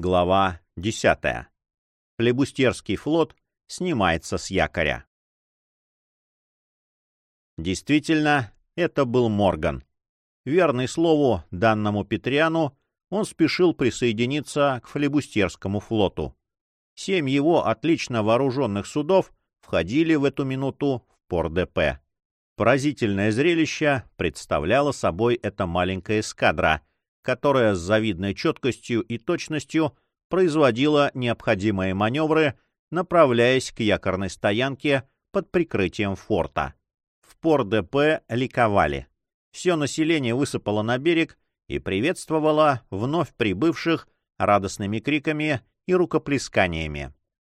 Глава 10. Флебустерский флот снимается с якоря. Действительно, это был Морган. Верный слову данному Петриану, он спешил присоединиться к флебустерскому флоту. Семь его отлично вооруженных судов входили в эту минуту в Пор-ДП. Поразительное зрелище представляло собой эта маленькая эскадра, которая с завидной четкостью и точностью производила необходимые маневры, направляясь к якорной стоянке под прикрытием форта. В Пор-ДП ликовали. Все население высыпало на берег и приветствовало вновь прибывших радостными криками и рукоплесканиями.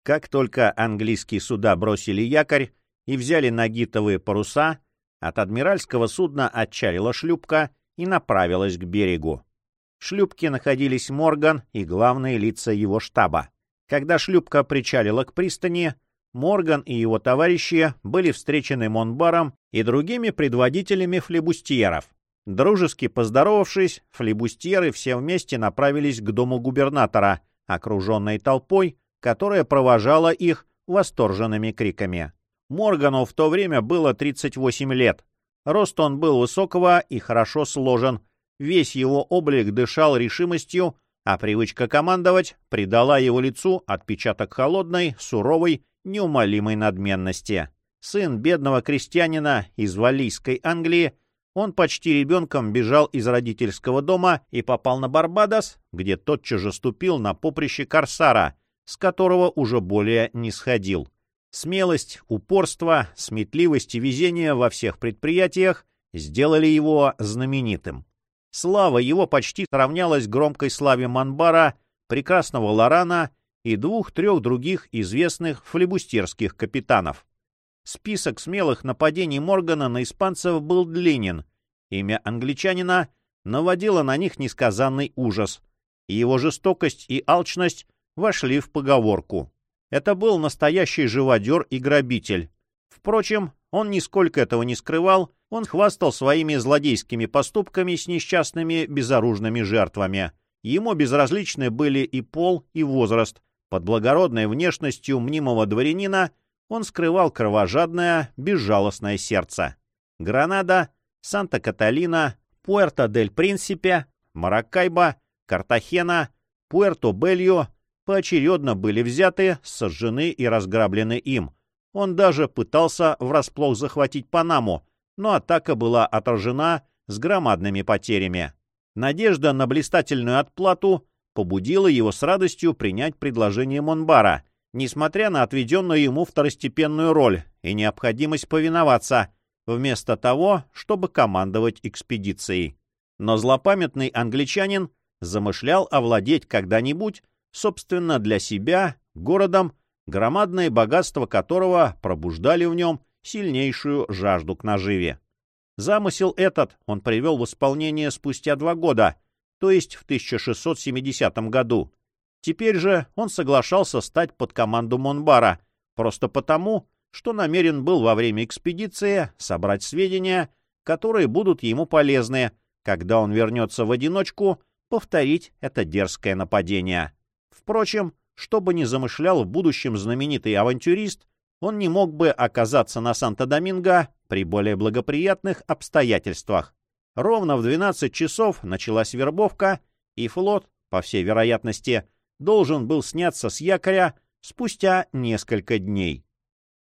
Как только английские суда бросили якорь и взяли нагитовые паруса, от адмиральского судна отчалила шлюпка и направилась к берегу. Шлюпке находились Морган и главные лица его штаба. Когда шлюпка причалила к пристани, Морган и его товарищи были встречены Монбаром и другими предводителями флебустьеров. Дружески поздоровавшись, флебустьеры все вместе направились к дому губернатора, окруженной толпой, которая провожала их восторженными криками. Моргану в то время было 38 лет. Рост он был высокого и хорошо сложен. Весь его облик дышал решимостью, а привычка командовать придала его лицу отпечаток холодной, суровой, неумолимой надменности. Сын бедного крестьянина из Валлийской Англии, он почти ребенком бежал из родительского дома и попал на Барбадос, где тотчас же ступил на поприще Корсара, с которого уже более не сходил. Смелость, упорство, сметливость и везение во всех предприятиях сделали его знаменитым. Слава его почти равнялась громкой славе Манбара, прекрасного Лорана и двух-трех других известных флебустерских капитанов. Список смелых нападений Моргана на испанцев был длинен. Имя англичанина наводило на них несказанный ужас. Его жестокость и алчность вошли в поговорку. Это был настоящий живодер и грабитель. Впрочем, он нисколько этого не скрывал, он хвастал своими злодейскими поступками с несчастными безоружными жертвами. Ему безразличны были и пол, и возраст. Под благородной внешностью мнимого дворянина он скрывал кровожадное, безжалостное сердце. Гранада, Санта-Каталина, Пуэрто-дель-Принсипе, Маракайба, Картахена, Пуэрто-Белью поочередно были взяты, сожжены и разграблены им. Он даже пытался врасплох захватить Панаму, но атака была отражена с громадными потерями. Надежда на блистательную отплату побудила его с радостью принять предложение Монбара, несмотря на отведенную ему второстепенную роль и необходимость повиноваться, вместо того, чтобы командовать экспедицией. Но злопамятный англичанин замышлял овладеть когда-нибудь собственно, для себя, городом, громадное богатство которого пробуждали в нем сильнейшую жажду к наживе. Замысел этот он привел в исполнение спустя два года, то есть в 1670 году. Теперь же он соглашался стать под команду Монбара, просто потому, что намерен был во время экспедиции собрать сведения, которые будут ему полезны, когда он вернется в одиночку повторить это дерзкое нападение. Впрочем, что бы ни замышлял в будущем знаменитый авантюрист, он не мог бы оказаться на Санто-Доминго при более благоприятных обстоятельствах. Ровно в 12 часов началась вербовка, и флот, по всей вероятности, должен был сняться с якоря спустя несколько дней.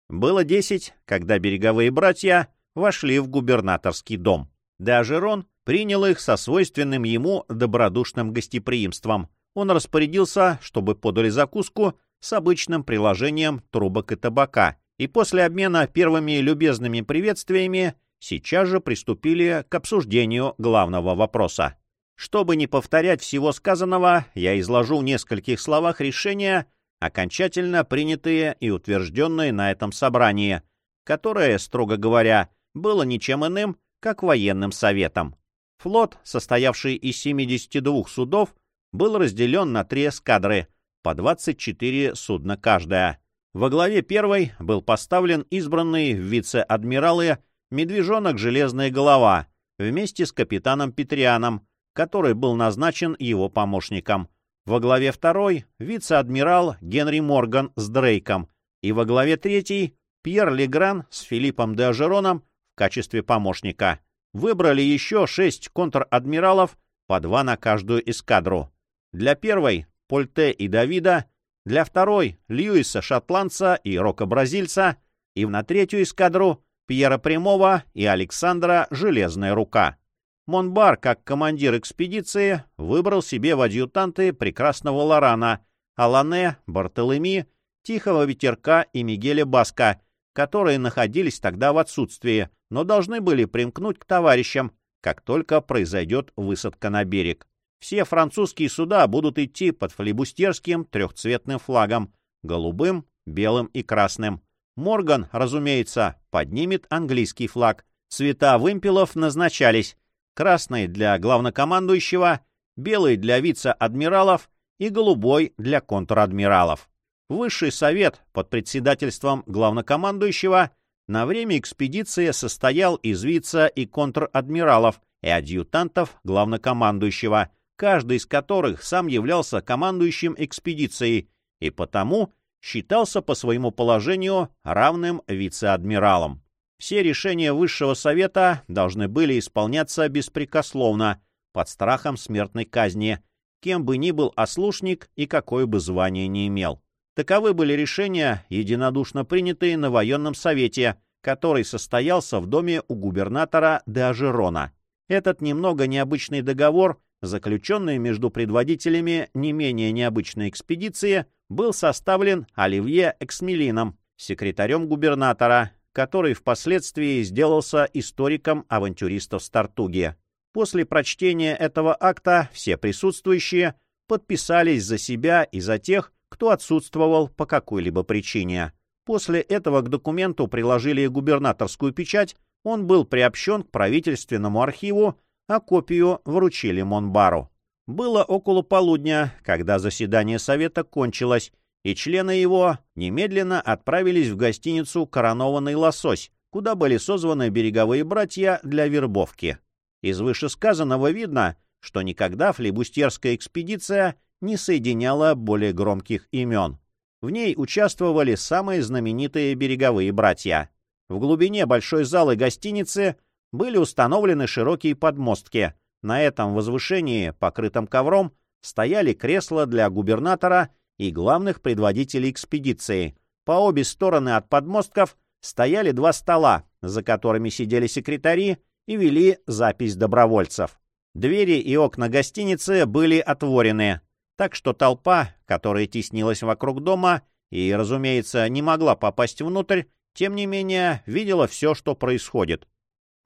Было десять, когда береговые братья вошли в губернаторский дом. Даже Рон принял их со свойственным ему добродушным гостеприимством он распорядился, чтобы подали закуску с обычным приложением трубок и табака, и после обмена первыми любезными приветствиями сейчас же приступили к обсуждению главного вопроса. Чтобы не повторять всего сказанного, я изложу в нескольких словах решения, окончательно принятые и утвержденные на этом собрании, которое, строго говоря, было ничем иным, как военным советом. Флот, состоявший из 72 судов, был разделен на три эскадры, по 24 судна каждая. Во главе первой был поставлен избранный в вице-адмиралы медвежонок «Железная голова» вместе с капитаном Петрианом, который был назначен его помощником. Во главе второй — вице-адмирал Генри Морган с Дрейком. И во главе третьей — Пьер Легран с Филиппом де Ажероном в качестве помощника. Выбрали еще шесть контр-адмиралов, по два на каждую эскадру. Для первой — Польте и Давида, для второй — Льюиса Шотландца и Рока Бразильца, и на третью эскадру — Пьера Прямого и Александра Железная Рука. Монбар, как командир экспедиции, выбрал себе в адъютанты прекрасного Лорана, Алане, Бартолеми, Тихого Ветерка и Мигеля Баска, которые находились тогда в отсутствии, но должны были примкнуть к товарищам, как только произойдет высадка на берег. Все французские суда будут идти под флебустерским трехцветным флагом — голубым, белым и красным. Морган, разумеется, поднимет английский флаг. Цвета вымпелов назначались. Красный для главнокомандующего, белый для вице-адмиралов и голубой для контр-адмиралов. Высший совет под председательством главнокомандующего на время экспедиции состоял из вице- и контр-адмиралов и адъютантов главнокомандующего, каждый из которых сам являлся командующим экспедицией и потому считался по своему положению равным вице-адмиралам. Все решения Высшего Совета должны были исполняться беспрекословно, под страхом смертной казни, кем бы ни был ослушник и какое бы звание ни имел. Таковы были решения, единодушно принятые на военном совете, который состоялся в доме у губернатора де Ажерона. Этот немного необычный договор, заключенный между предводителями не менее необычной экспедиции, был составлен Оливье Эксмелином, секретарем губернатора, который впоследствии сделался историком авантюристов Стартуги. После прочтения этого акта все присутствующие подписались за себя и за тех, кто отсутствовал по какой-либо причине. После этого к документу приложили губернаторскую печать, он был приобщен к правительственному архиву, а копию вручили Монбару. Было около полудня, когда заседание совета кончилось, и члены его немедленно отправились в гостиницу «Коронованный лосось», куда были созваны береговые братья для вербовки. Из вышесказанного видно, что никогда флебустерская экспедиция не соединяла более громких имен. В ней участвовали самые знаменитые береговые братья. В глубине большой залы гостиницы были установлены широкие подмостки. На этом возвышении, покрытом ковром, стояли кресла для губернатора и главных предводителей экспедиции. По обе стороны от подмостков стояли два стола, за которыми сидели секретари и вели запись добровольцев. Двери и окна гостиницы были отворены, так что толпа, которая теснилась вокруг дома и, разумеется, не могла попасть внутрь, тем не менее видела все, что происходит.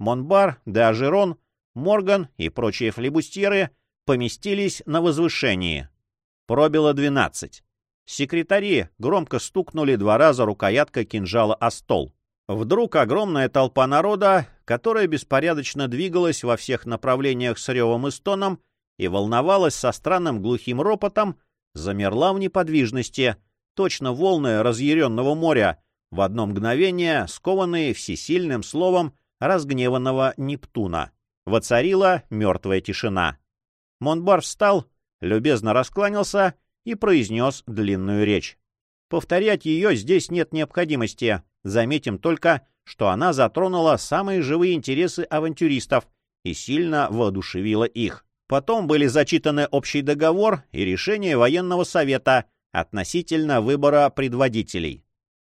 Монбар, Деажерон, Морган и прочие флебустьеры поместились на возвышении. Пробило двенадцать. Секретари громко стукнули два раза рукояткой кинжала о стол. Вдруг огромная толпа народа, которая беспорядочно двигалась во всех направлениях с ревом и стоном и волновалась со странным глухим ропотом, замерла в неподвижности, точно волны разъяренного моря, в одно мгновение скованные всесильным словом разгневанного Нептуна. Воцарила мертвая тишина. Монбар встал любезно раскланялся и произнес длинную речь. Повторять ее здесь нет необходимости. Заметим только, что она затронула самые живые интересы авантюристов и сильно воодушевила их. Потом были зачитаны общий договор и решение военного совета относительно выбора предводителей.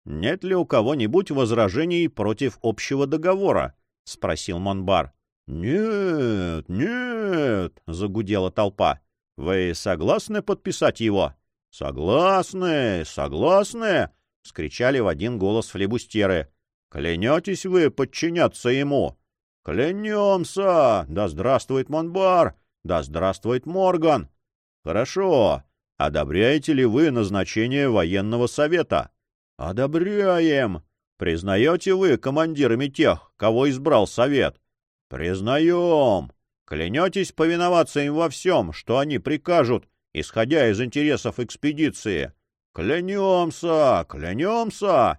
«Нет ли у кого-нибудь возражений против общего договора?» — спросил Монбар. «Нет, нет!» — загудела толпа. Вы согласны подписать его? — Согласны, согласны! — вскричали в один голос флебустеры. — Клянетесь вы подчиняться ему? — Клянемся! Да здравствует Монбар! Да здравствует Морган! — Хорошо. Одобряете ли вы назначение военного совета? — Одобряем! Признаете вы командирами тех, кого избрал совет? — Признаем! Клянетесь повиноваться им во всем, что они прикажут, исходя из интересов экспедиции. Клянемся, клянемся.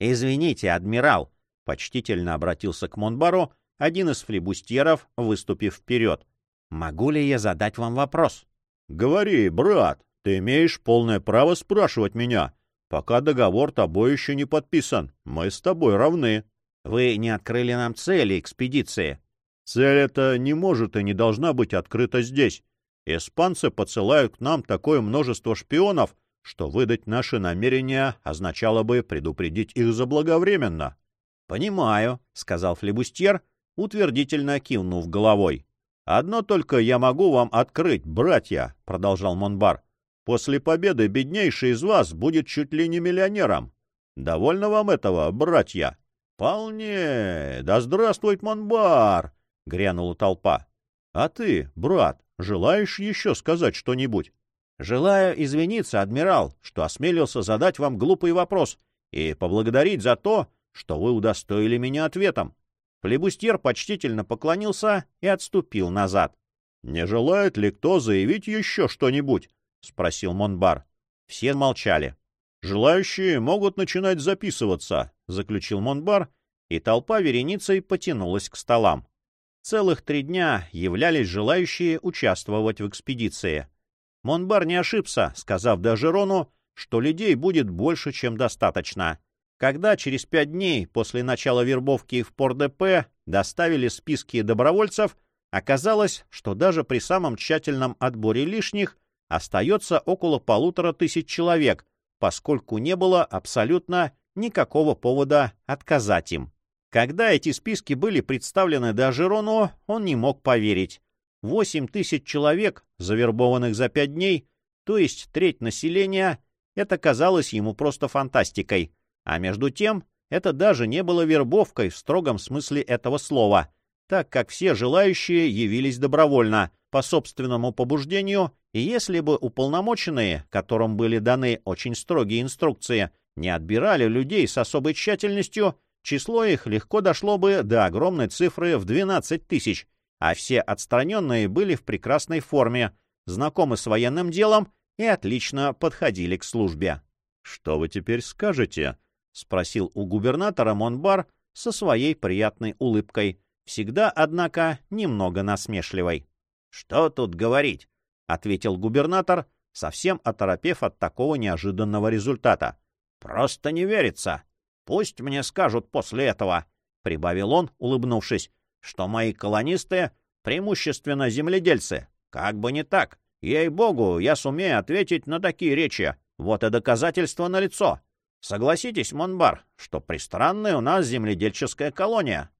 Извините, адмирал, почтительно обратился к Монбару один из флибустьеров, выступив вперед. Могу ли я задать вам вопрос? Говори, брат, ты имеешь полное право спрашивать меня. Пока договор тобой еще не подписан, мы с тобой равны. Вы не открыли нам цели экспедиции. Цель эта не может и не должна быть открыта здесь. Испанцы посылают к нам такое множество шпионов, что выдать наши намерения означало бы предупредить их заблаговременно. — Понимаю, — сказал флебустьер, утвердительно кивнув головой. — Одно только я могу вам открыть, братья, — продолжал Монбар. — После победы беднейший из вас будет чуть ли не миллионером. Довольно вам этого, братья? — Вполне. Да здравствует Монбар! — грянула толпа. — А ты, брат, желаешь еще сказать что-нибудь? — Желаю извиниться, адмирал, что осмелился задать вам глупый вопрос и поблагодарить за то, что вы удостоили меня ответом. Флебустьер почтительно поклонился и отступил назад. — Не желает ли кто заявить еще что-нибудь? — спросил Монбар. Все молчали. — Желающие могут начинать записываться, — заключил Монбар, и толпа вереницей потянулась к столам. Целых три дня являлись желающие участвовать в экспедиции. Монбар не ошибся, сказав Дажерону, что людей будет больше, чем достаточно. Когда через пять дней после начала вербовки в Пор-ДП доставили списки добровольцев, оказалось, что даже при самом тщательном отборе лишних остается около полутора тысяч человек, поскольку не было абсолютно никакого повода отказать им. Когда эти списки были представлены Дажерону, он не мог поверить. Восемь тысяч человек, завербованных за пять дней, то есть треть населения, это казалось ему просто фантастикой. А между тем, это даже не было вербовкой в строгом смысле этого слова, так как все желающие явились добровольно, по собственному побуждению, и если бы уполномоченные, которым были даны очень строгие инструкции, не отбирали людей с особой тщательностью, число их легко дошло бы до огромной цифры в 12 тысяч, а все отстраненные были в прекрасной форме, знакомы с военным делом и отлично подходили к службе. «Что вы теперь скажете?» — спросил у губернатора Монбар со своей приятной улыбкой, всегда, однако, немного насмешливой. — Что тут говорить? — ответил губернатор, совсем оторопев от такого неожиданного результата. — Просто не верится. Пусть мне скажут после этого, — прибавил он, улыбнувшись, — что мои колонисты преимущественно земледельцы. Как бы не так. Ей-богу, я сумею ответить на такие речи. Вот и доказательство налицо. Согласитесь, Монбар, что пристранная у нас земледельческая колония.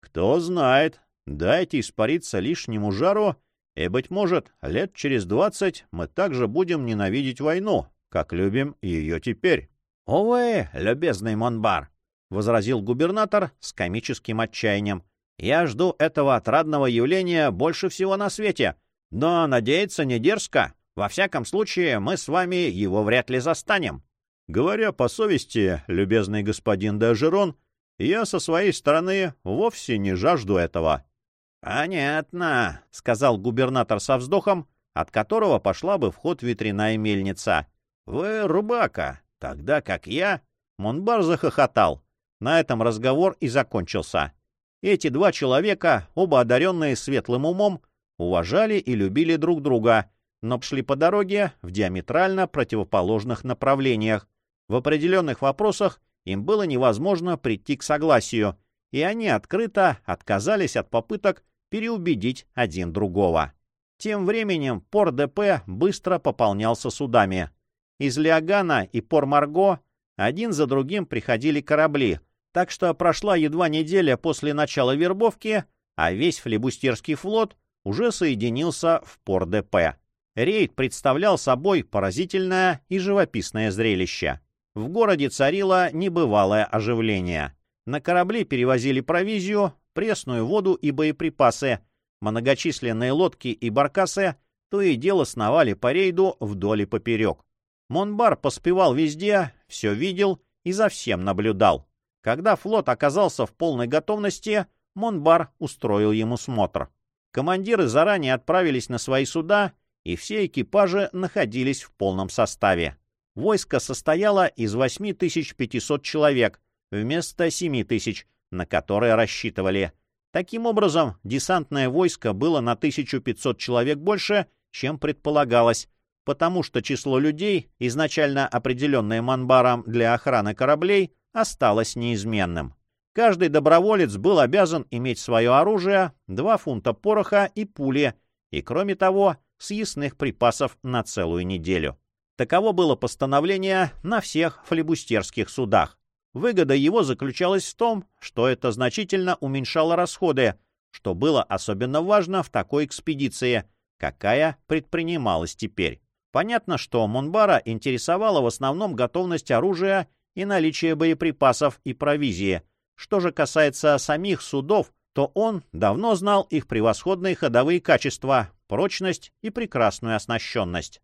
Кто знает, дайте испариться лишнему жару, и, быть может, лет через двадцать мы также будем ненавидеть войну, как любим ее теперь. — Увы, любезный Монбар, — возразил губернатор с комическим отчаянием, — я жду этого отрадного явления больше всего на свете, но надеяться не дерзко. Во всяком случае, мы с вами его вряд ли застанем. Говоря по совести, любезный господин Дажерон, я со своей стороны вовсе не жажду этого. — Понятно, — сказал губернатор со вздохом, от которого пошла бы в ход ветряная мельница. — Вы рубака, тогда как я... Монбар захохотал. На этом разговор и закончился. Эти два человека, оба одаренные светлым умом, уважали и любили друг друга, но шли по дороге в диаметрально противоположных направлениях, в определенных вопросах им было невозможно прийти к согласию, и они открыто отказались от попыток переубедить один другого. Тем временем Пор-ДП быстро пополнялся судами. Из Лиагана и Пор-Марго один за другим приходили корабли, так что прошла едва неделя после начала вербовки, а весь флебустерский флот уже соединился в Пор-ДП. Рейд представлял собой поразительное и живописное зрелище. В городе царило небывалое оживление. На корабли перевозили провизию, пресную воду и боеприпасы. Многочисленные лодки и баркасы то и дело сновали по рейду вдоль и поперек. Монбар поспевал везде, все видел и за всем наблюдал. Когда флот оказался в полной готовности, Монбар устроил ему смотр. Командиры заранее отправились на свои суда, и все экипажи находились в полном составе. Войско состояло из 8500 человек вместо 7000, на которые рассчитывали. Таким образом, десантное войско было на 1500 человек больше, чем предполагалось, потому что число людей, изначально определенное Манбаром для охраны кораблей, осталось неизменным. Каждый доброволец был обязан иметь свое оружие, два фунта пороха и пули, и, кроме того, съестных припасов на целую неделю. Таково было постановление на всех флебустерских судах. Выгода его заключалась в том, что это значительно уменьшало расходы, что было особенно важно в такой экспедиции, какая предпринималась теперь. Понятно, что Монбара интересовала в основном готовность оружия и наличие боеприпасов и провизии. Что же касается самих судов, то он давно знал их превосходные ходовые качества, прочность и прекрасную оснащенность.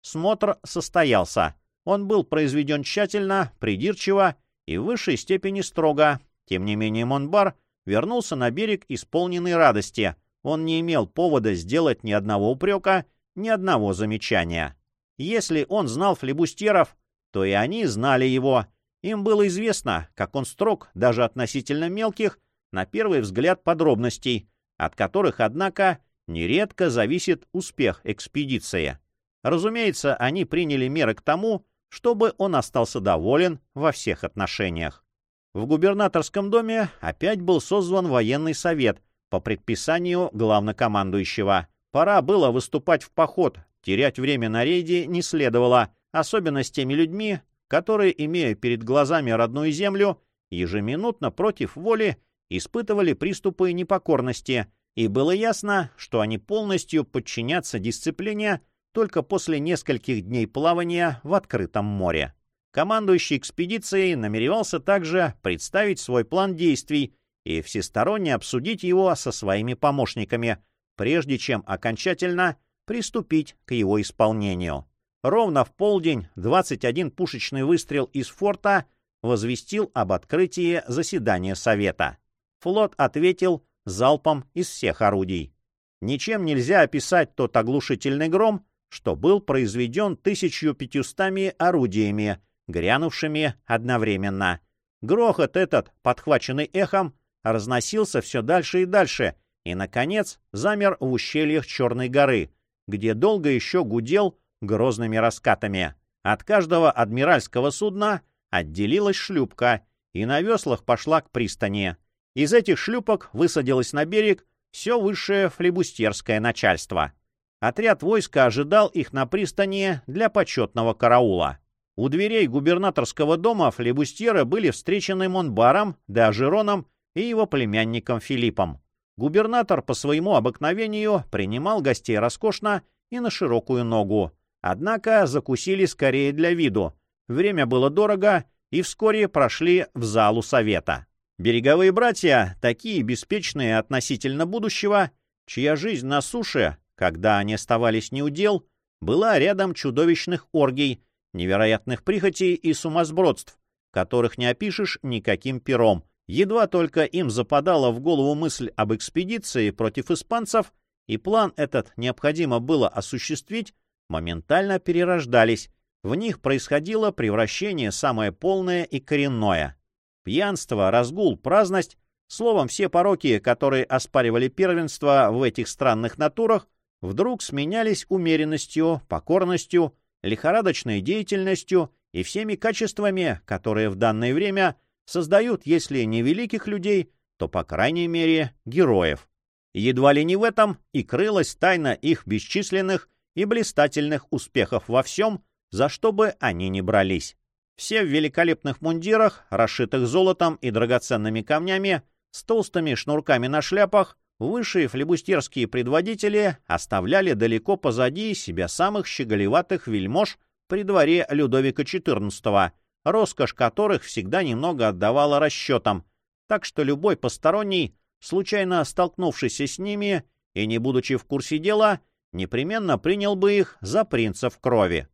Смотр состоялся. Он был произведен тщательно, придирчиво и в высшей степени строго. Тем не менее Монбар вернулся на берег исполненный радости. Он не имел повода сделать ни одного упрека, ни одного замечания. Если он знал флебустеров, то и они знали его. Им было известно, как он строг даже относительно мелких, на первый взгляд, подробностей, от которых, однако, нередко зависит успех экспедиции. Разумеется, они приняли меры к тому, чтобы он остался доволен во всех отношениях. В губернаторском доме опять был созван военный совет по предписанию главнокомандующего. Пора было выступать в поход, терять время на рейде не следовало, особенно с теми людьми, которые, имея перед глазами родную землю, ежеминутно против воли испытывали приступы непокорности, и было ясно, что они полностью подчинятся дисциплине только после нескольких дней плавания в открытом море. Командующий экспедицией намеревался также представить свой план действий и всесторонне обсудить его со своими помощниками, прежде чем окончательно приступить к его исполнению. Ровно в полдень 21 пушечный выстрел из форта возвестил об открытии заседания Совета. Флот ответил залпом из всех орудий. Ничем нельзя описать тот оглушительный гром, что был произведен 1500 орудиями, грянувшими одновременно. Грохот этот, подхваченный эхом, разносился все дальше и дальше, и, наконец, замер в ущельях Черной горы, где долго еще гудел грозными раскатами. От каждого адмиральского судна отделилась шлюпка, и на веслах пошла к пристани. Из этих шлюпок высадилось на берег все высшее флебустерское начальство. Отряд войска ожидал их на пристани для почетного караула. У дверей губернаторского дома флебустьеры были встречены Монбаром, Деажероном и его племянником Филиппом. Губернатор по своему обыкновению принимал гостей роскошно и на широкую ногу. Однако закусили скорее для виду. Время было дорого, и вскоре прошли в залу совета. Береговые братья, такие беспечные относительно будущего, чья жизнь на суше, когда они оставались неудел, была рядом чудовищных оргий, невероятных прихотей и сумасбродств, которых не опишешь никаким пером. Едва только им западала в голову мысль об экспедиции против испанцев, и план этот необходимо было осуществить, моментально перерождались. В них происходило превращение самое полное и коренное. Пьянство, разгул, праздность, словом, все пороки, которые оспаривали первенство в этих странных натурах, вдруг сменялись умеренностью, покорностью, лихорадочной деятельностью и всеми качествами, которые в данное время создают, если не великих людей, то, по крайней мере, героев. Едва ли не в этом и крылась тайна их бесчисленных и блистательных успехов во всем, за что бы они ни брались. Все в великолепных мундирах, расшитых золотом и драгоценными камнями, с толстыми шнурками на шляпах, Высшие флебустерские предводители оставляли далеко позади себя самых щеголеватых вельмож при дворе Людовика XIV, роскошь которых всегда немного отдавала расчетам, так что любой посторонний, случайно столкнувшийся с ними и не будучи в курсе дела, непременно принял бы их за принцев крови.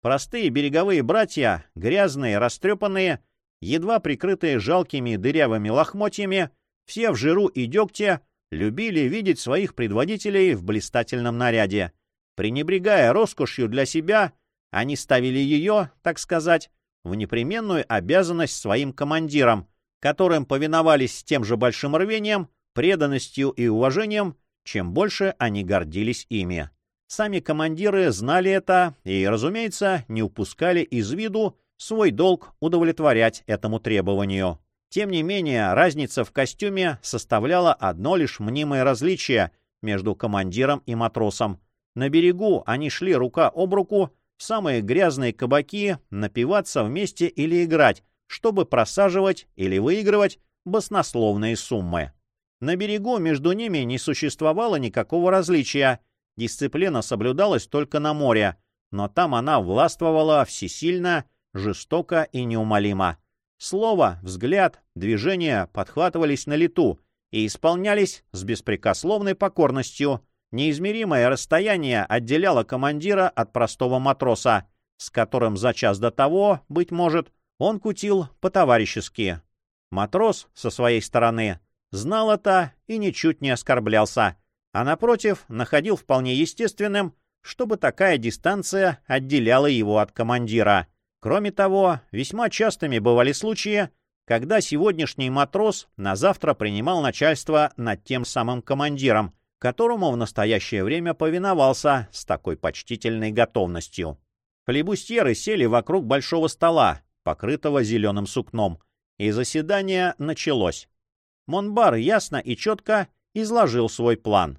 Простые береговые братья, грязные, растрепанные, едва прикрытые жалкими дырявыми лохмотьями, все в жиру и дегте, любили видеть своих предводителей в блистательном наряде. Пренебрегая роскошью для себя, они ставили ее, так сказать, в непременную обязанность своим командирам, которым повиновались с тем же большим рвением, преданностью и уважением, чем больше они гордились ими. Сами командиры знали это и, разумеется, не упускали из виду свой долг удовлетворять этому требованию. Тем не менее, разница в костюме составляла одно лишь мнимое различие между командиром и матросом. На берегу они шли рука об руку в самые грязные кабаки напиваться вместе или играть, чтобы просаживать или выигрывать баснословные суммы. На берегу между ними не существовало никакого различия, дисциплина соблюдалась только на море, но там она властвовала всесильно, жестоко и неумолимо. Слово, взгляд, движения подхватывались на лету и исполнялись с беспрекословной покорностью. Неизмеримое расстояние отделяло командира от простого матроса, с которым за час до того, быть может, он кутил по-товарищески. Матрос, со своей стороны, знал это и ничуть не оскорблялся, а, напротив, находил вполне естественным, чтобы такая дистанция отделяла его от командира. Кроме того, весьма частыми бывали случаи, когда сегодняшний матрос на завтра принимал начальство над тем самым командиром, которому в настоящее время повиновался с такой почтительной готовностью. Флебустьеры сели вокруг большого стола, покрытого зеленым сукном, и заседание началось. Монбар ясно и четко изложил свой план.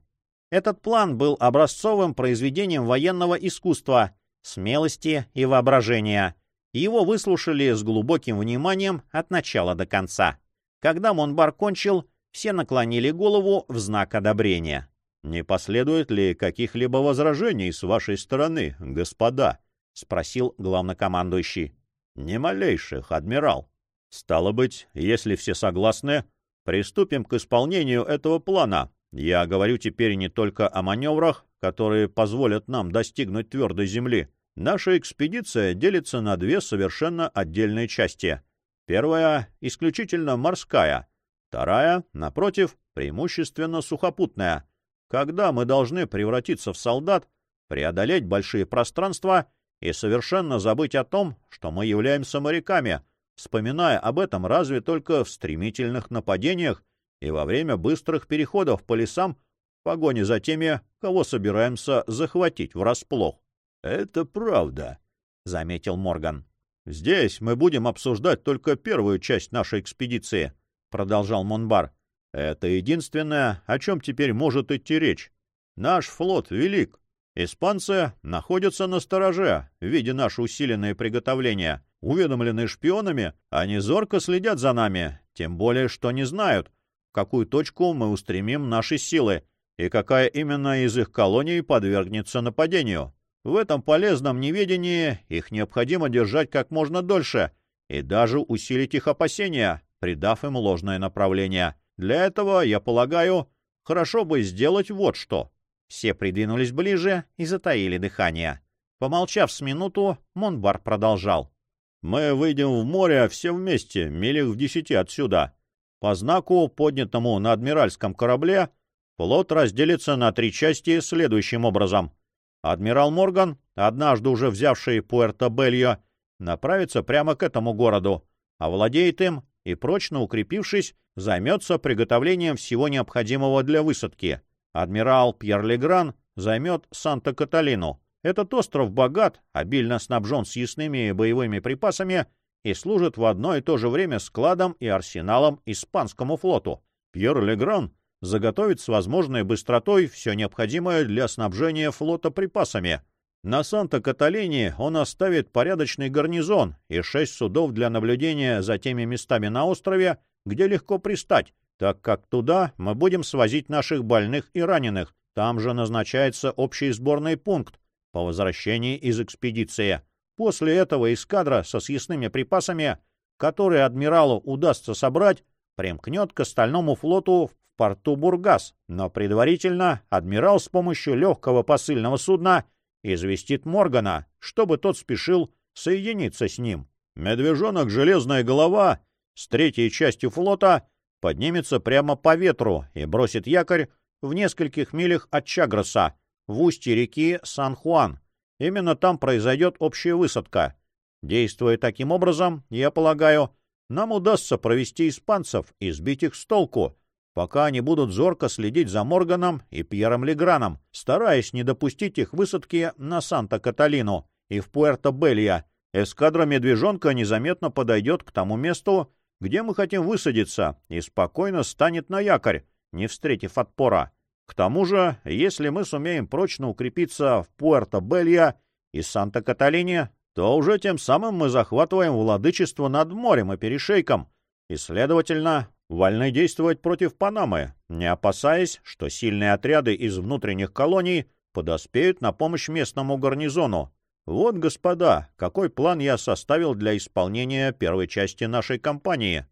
Этот план был образцовым произведением военного искусства, смелости и воображения — его выслушали с глубоким вниманием от начала до конца. Когда Монбар кончил, все наклонили голову в знак одобрения. «Не последует ли каких-либо возражений с вашей стороны, господа?» — спросил главнокомандующий. «Ни малейших, адмирал. Стало быть, если все согласны, приступим к исполнению этого плана. Я говорю теперь не только о маневрах, которые позволят нам достигнуть твердой земли, Наша экспедиция делится на две совершенно отдельные части. Первая — исключительно морская, вторая, напротив, преимущественно сухопутная, когда мы должны превратиться в солдат, преодолеть большие пространства и совершенно забыть о том, что мы являемся моряками, вспоминая об этом разве только в стремительных нападениях и во время быстрых переходов по лесам в погоне за теми, кого собираемся захватить врасплох. «Это правда», — заметил Морган. «Здесь мы будем обсуждать только первую часть нашей экспедиции», — продолжал Монбар. «Это единственное, о чем теперь может идти речь. Наш флот велик. Испанцы находятся на стороже, видя наши усиленные приготовления. Уведомленные шпионами, они зорко следят за нами, тем более, что не знают, в какую точку мы устремим наши силы и какая именно из их колоний подвергнется нападению. В этом полезном неведении их необходимо держать как можно дольше и даже усилить их опасения, придав им ложное направление. Для этого, я полагаю, хорошо бы сделать вот что. Все придвинулись ближе и затаили дыхание. Помолчав с минуту, Монбар продолжал. «Мы выйдем в море все вместе, милях в десяти отсюда. По знаку, поднятому на адмиральском корабле, флот разделится на три части следующим образом. Адмирал Морган, однажды уже взявший Пуэрто-Бельо, направится прямо к этому городу, овладеет им и, прочно укрепившись, займется приготовлением всего необходимого для высадки. Адмирал Пьер Легран займет Санта-Каталину. Этот остров богат, обильно снабжен съестными и боевыми припасами и служит в одно и то же время складом и арсеналом испанскому флоту. Пьер Легран заготовить с возможной быстротой все необходимое для снабжения флота припасами. На Санта-Каталине он оставит порядочный гарнизон и шесть судов для наблюдения за теми местами на острове, где легко пристать, так как туда мы будем свозить наших больных и раненых. Там же назначается общий сборный пункт по возвращении из экспедиции. После этого эскадра со съестными припасами, которые адмиралу удастся собрать, примкнет к остальному флоту порту Бургас, но предварительно адмирал с помощью легкого посыльного судна известит Моргана, чтобы тот спешил соединиться с ним. Медвежонок «Железная голова» с третьей частью флота поднимется прямо по ветру и бросит якорь в нескольких милях от Чагроса, в устье реки Сан-Хуан. Именно там произойдет общая высадка. Действуя таким образом, я полагаю, нам удастся провести испанцев и сбить их с толку, пока они будут зорко следить за Морганом и Пьером Леграном, стараясь не допустить их высадки на Санта-Каталину и в Пуэрто-Белья. Эскадра «Медвежонка» незаметно подойдет к тому месту, где мы хотим высадиться, и спокойно станет на якорь, не встретив отпора. К тому же, если мы сумеем прочно укрепиться в Пуэрто-Белья и Санта-Каталине, то уже тем самым мы захватываем владычество над морем и перешейком, и, следовательно, вольны действовать против Панамы, не опасаясь, что сильные отряды из внутренних колоний подоспеют на помощь местному гарнизону. Вот, господа, какой план я составил для исполнения первой части нашей кампании.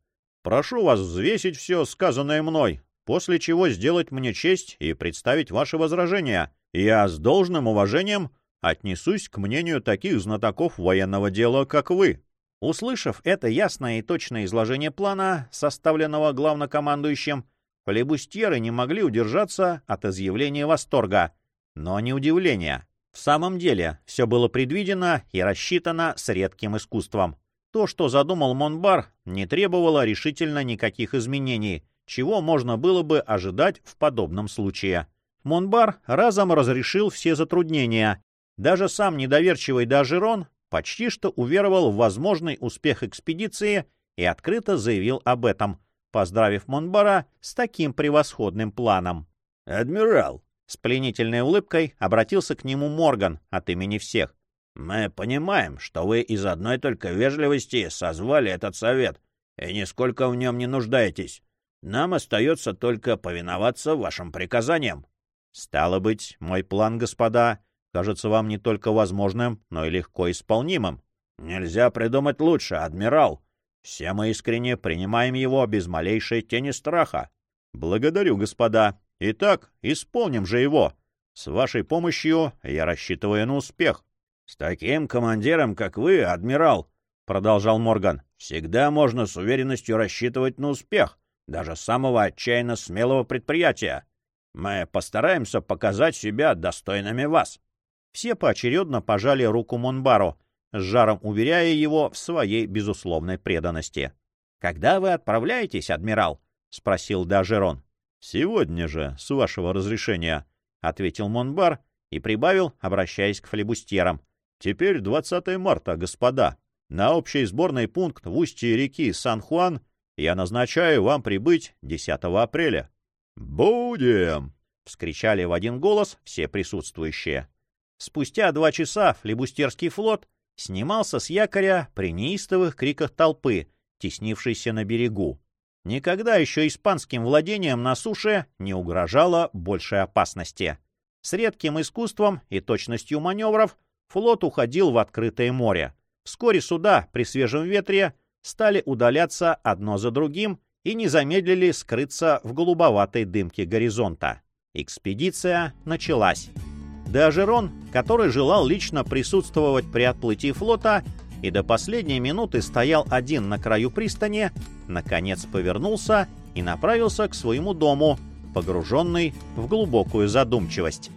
Прошу вас взвесить все сказанное мной, после чего сделать мне честь и представить ваши возражения. Я с должным уважением отнесусь к мнению таких знатоков военного дела, как вы». Услышав это ясное и точное изложение плана, составленного главнокомандующим, флебустьеры не могли удержаться от изъявления восторга, но не удивления. В самом деле, все было предвидено и рассчитано с редким искусством. То, что задумал Монбар, не требовало решительно никаких изменений, чего можно было бы ожидать в подобном случае. Монбар разом разрешил все затруднения. Даже сам недоверчивый Дажерон почти что уверовал в возможный успех экспедиции и открыто заявил об этом, поздравив Монбара с таким превосходным планом. «Адмирал!» — с пленительной улыбкой обратился к нему Морган от имени всех. «Мы понимаем, что вы из одной только вежливости созвали этот совет и нисколько в нем не нуждаетесь. Нам остается только повиноваться вашим приказаниям. Стало быть, мой план, господа, кажется вам не только возможным, но и легко исполнимым. Нельзя придумать лучше, адмирал. Все мы искренне принимаем его без малейшей тени страха. Благодарю, господа. Итак, исполним же его. С вашей помощью я рассчитываю на успех. С таким командиром, как вы, адмирал, — продолжал Морган, — всегда можно с уверенностью рассчитывать на успех даже самого отчаянно смелого предприятия. Мы постараемся показать себя достойными вас. Все поочередно пожали руку Монбару, с жаром уверяя его в своей безусловной преданности. — Когда вы отправляетесь, адмирал? — спросил Дажерон. — Сегодня же, с вашего разрешения, — ответил Монбар и прибавил, обращаясь к флебустьерам. — Теперь 20 марта, господа. На общий сборный пункт в устье реки Сан-Хуан я назначаю вам прибыть 10 апреля. «Будем!» — вскричали в один голос все присутствующие. Спустя два часа флебустерский флот снимался с якоря при неистовых криках толпы, теснившейся на берегу. Никогда еще испанским владением на суше не угрожало большей опасности. С редким искусством и точностью маневров флот уходил в открытое море. Вскоре суда при свежем ветре стали удаляться одно за другим и не замедлили скрыться в голубоватой дымке горизонта. Экспедиция началась. Деожерон, который желал лично присутствовать при отплытии флота и до последней минуты стоял один на краю пристани, наконец повернулся и направился к своему дому, погруженный в глубокую задумчивость.